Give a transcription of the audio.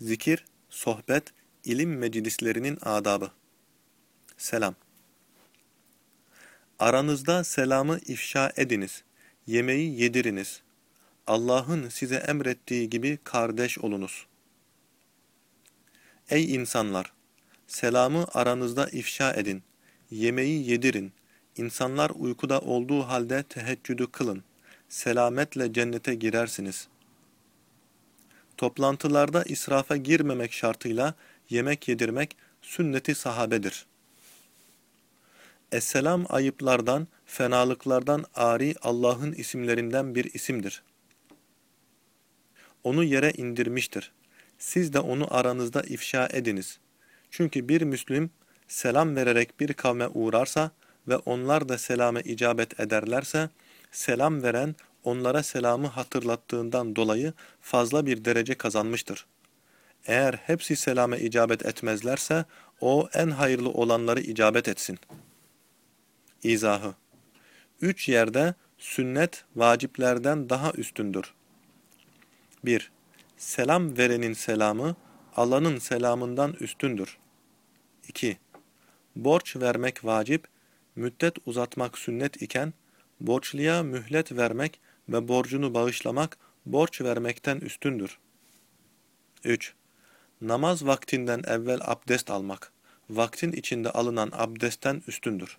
Zikir, sohbet, ilim meclislerinin adabı. Selam. Aranızda selamı ifşa ediniz. Yemeği yediriniz. Allah'ın size emrettiği gibi kardeş olunuz. Ey insanlar! Selamı aranızda ifşa edin. Yemeği yedirin. İnsanlar uykuda olduğu halde teheccüdü kılın. Selametle cennete girersiniz.'' Toplantılarda israfa girmemek şartıyla yemek yedirmek sünneti sahabedir. Esselam ayıplardan, fenalıklardan ari Allah'ın isimlerinden bir isimdir. Onu yere indirmiştir. Siz de onu aranızda ifşa ediniz. Çünkü bir Müslüm selam vererek bir kavme uğrarsa ve onlar da selame icabet ederlerse, selam veren onlara selamı hatırlattığından dolayı fazla bir derece kazanmıştır. Eğer hepsi selame icabet etmezlerse, o en hayırlı olanları icabet etsin. İzahı Üç yerde sünnet vaciplerden daha üstündür. 1. Selam verenin selamı, alanın selamından üstündür. 2. Borç vermek vacip, müddet uzatmak sünnet iken, borçluya mühlet vermek ve borcunu bağışlamak borç vermekten üstündür. 3. Namaz vaktinden evvel abdest almak, vaktin içinde alınan abdestten üstündür.